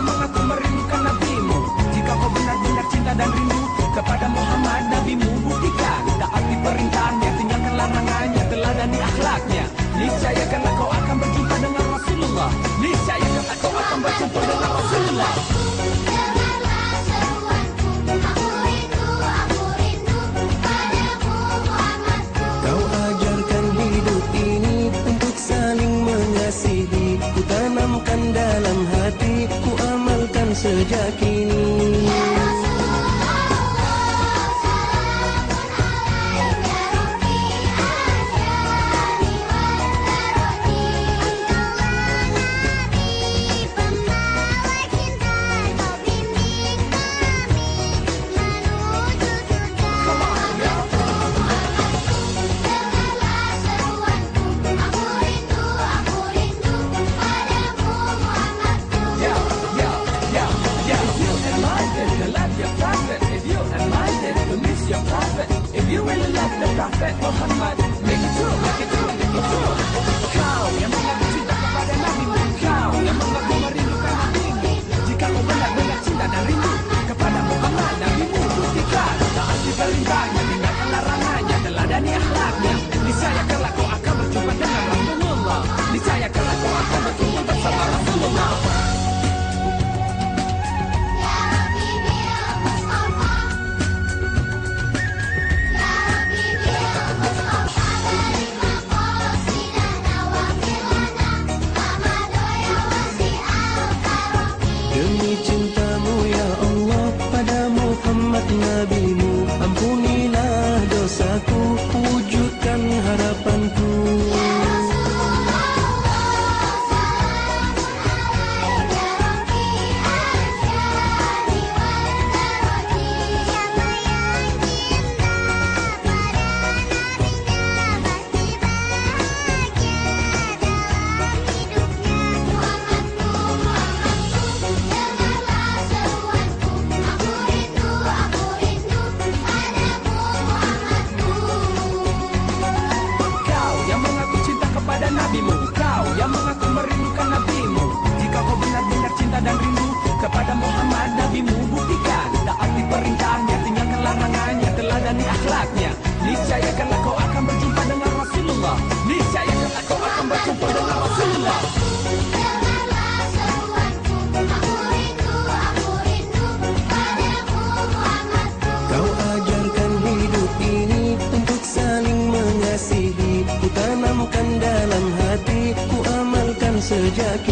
Memang aku merindukan NabiMu. Jika kau benar benar cinta dan rindu Kepada Muhammad NabiMu Buktikan. Taat perintahnya Tinggalkan larangannya Telah dan di akhlaknya. Kau sejak kini. You will love the Prophet Muhammad. rahmat NabiMu, ampunilah dosaku, wujudkan harapanku. olacak